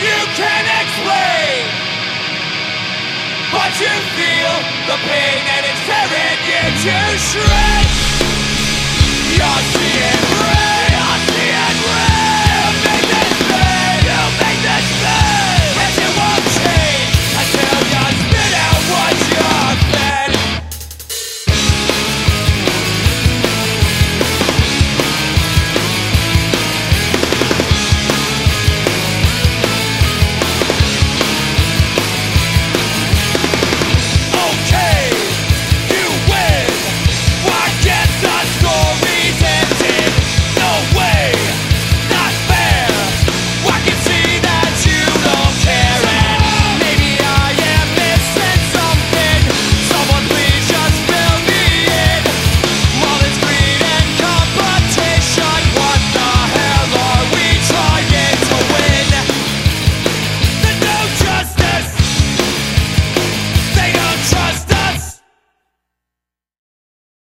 you can explain. But you feel the pain and it's tearing you to shreds. You're seeing red.